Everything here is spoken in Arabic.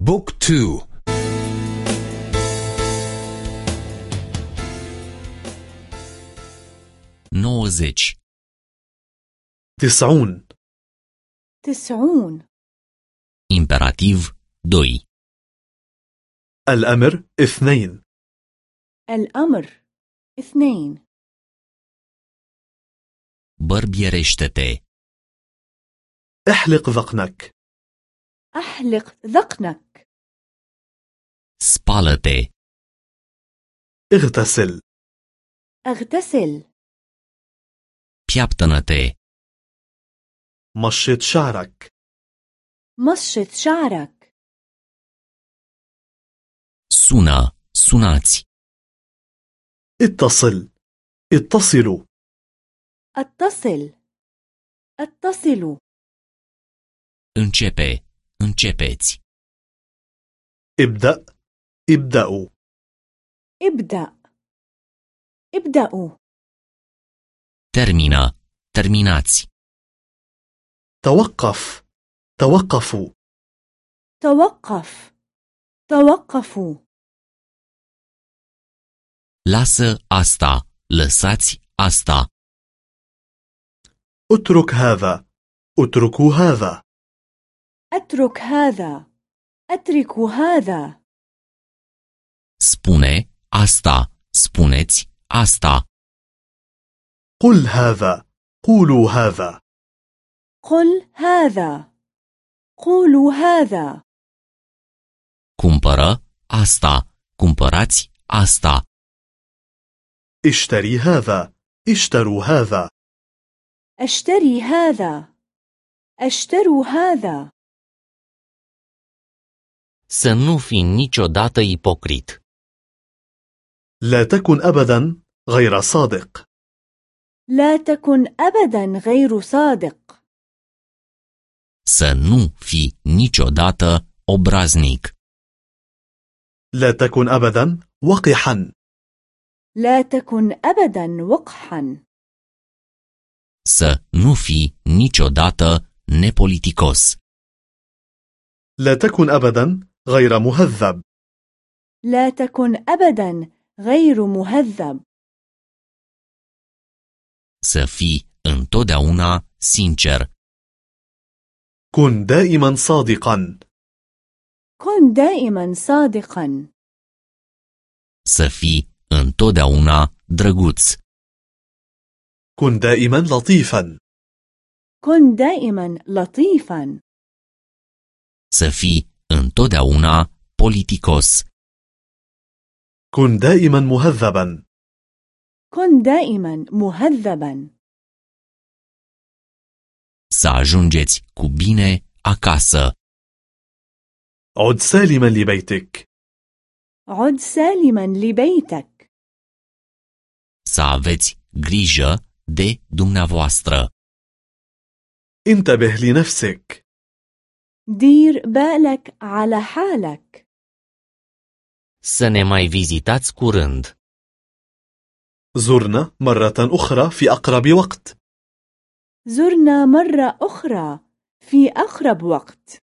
بوك تو. نوزج. تسعون. تسعون. imperativ 2 الأمر اثنين. الأمر اثنين. bărbierește-te احلق ذقنك. أحلق ذقنك. Spală-te اغتسل. اغتسل. Piaptănă-te. مشط شعرك. مشط شعرك. Sună. Sunați. اتصل. اتصلوا. اتصل. اتصلوا. Începe. Începeți. ابدأ. ابدأوا. ابدأ. ابدأوا. termină terminați توقف. توقفوا. توقف. توقفوا. Lasă asta. Lăsați asta. اترك هذا. اتركوا هذا. أترك هذا. أترك هذا. spune asta spuneți asta قل هذا قولوا هذا قل هذا قولوا هذا cumpără asta cumpărați asta اشتري هذا اشتروا هذا أشتري هذا أشتروا هذا să nu fii niciodată ipocrit لا تكن أبدا غير صادق. لا تكن أبدا غير صادق. Să nu fii niciodată obraznic. لا تكن أبدا وقحا. لا تكن أبدا وقحا. Să nu fii niciodată nepoliticos. لا تكن أبدا غير مهذب. لا تكن أبدا غير مهذب. سفي întotdeauna sincer. كن دائما صادقا. كن دائما صادقا. سفي întotdeauna drăguț. كن دائما لطيفا. كن دائما لطيفا. سفي întotdeauna بوليتيكوس كن دائما مهذبا. كن دائما مهذبا. Să ajungeți cu bine acasă. عد سالما لبيتك. عد سالما لبيتك. Să aveți grijă de dumneavoastră. انتبه لنفسك. دير بالك على حالك. Să ne mai vizitați curând. زرنا مرة أخرى في أقرب وقت. زرنا مرة أخرى في أقرب وقت.